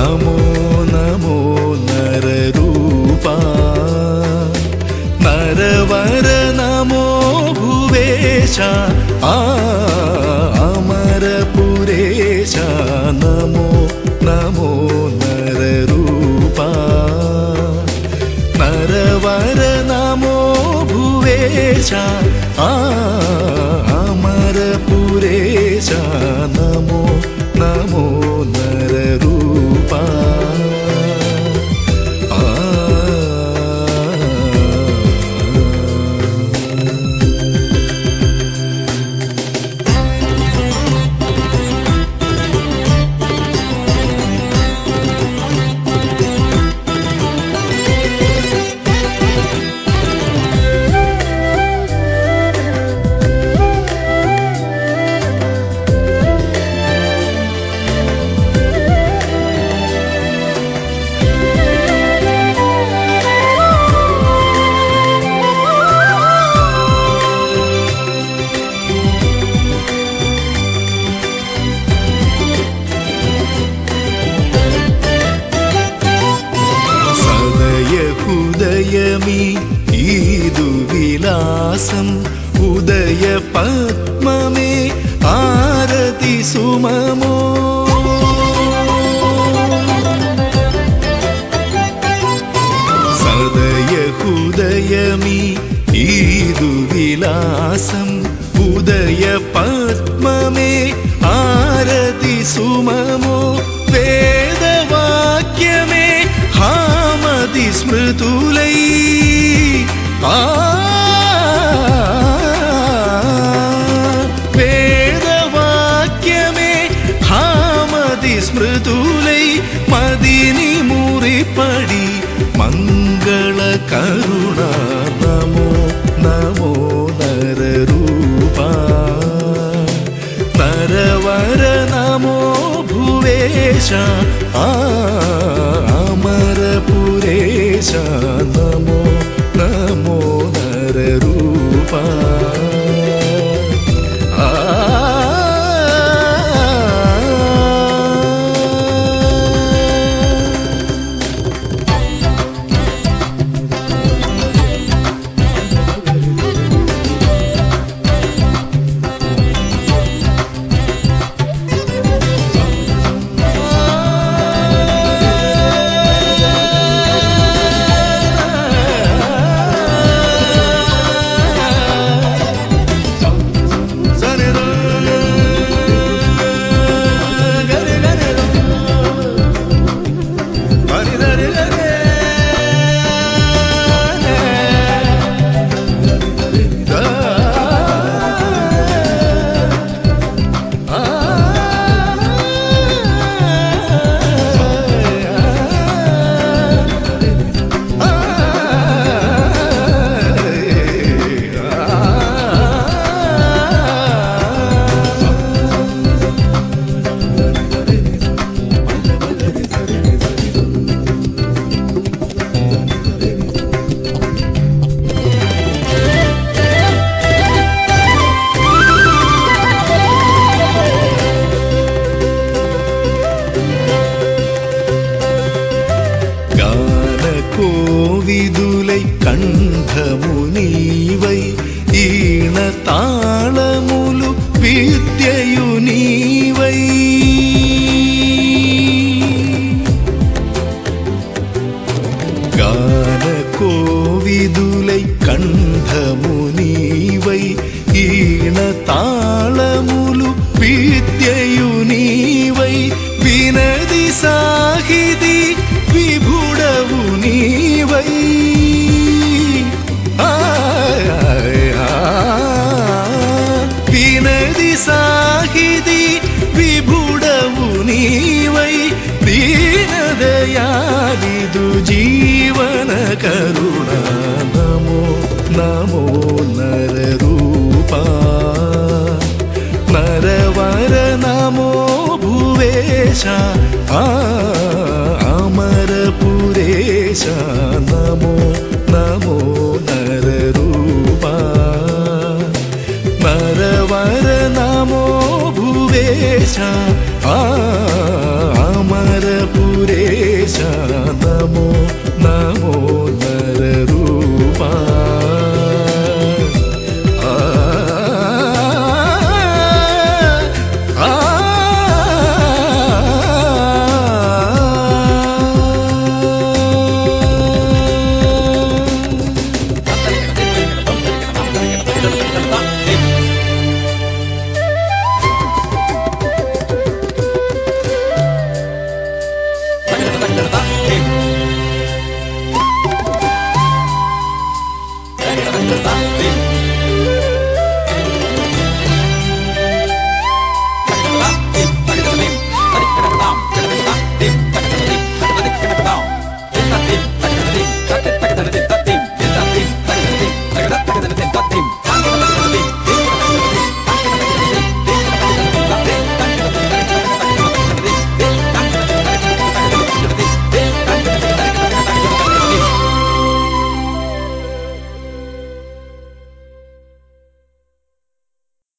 नमो नमो नररूपा। नरवर नमो भुवेश। अमरपुरेश नमो नमो नररूपा। नरवर नमो भुवेश। आ பாசம் உதய பத்மமே ஆரதி சுமமோ. சதய ஹுதயமி ஈது விலாசம் உதய பத்மமே ஆரதி சுமமோ. வேத வாக்கியமே ஹாமதி ஸ்மிருதுலை. മംഗള കരുണ നമോ നമോ നരരൂപ. നരവര നമോ ഭുവേശ അമരപുരേശ നമോ താളമുലു വിദ്യയു നീവൈ గాన കോവിതുലൈ കണ്ഠമുനീവൈ. ഈണ താളമുലു പീത്യയുനീവൈ വിനദിസാ अमरपुरेश नमो नमो नररूपा। नरवर नमो भुवेश अमर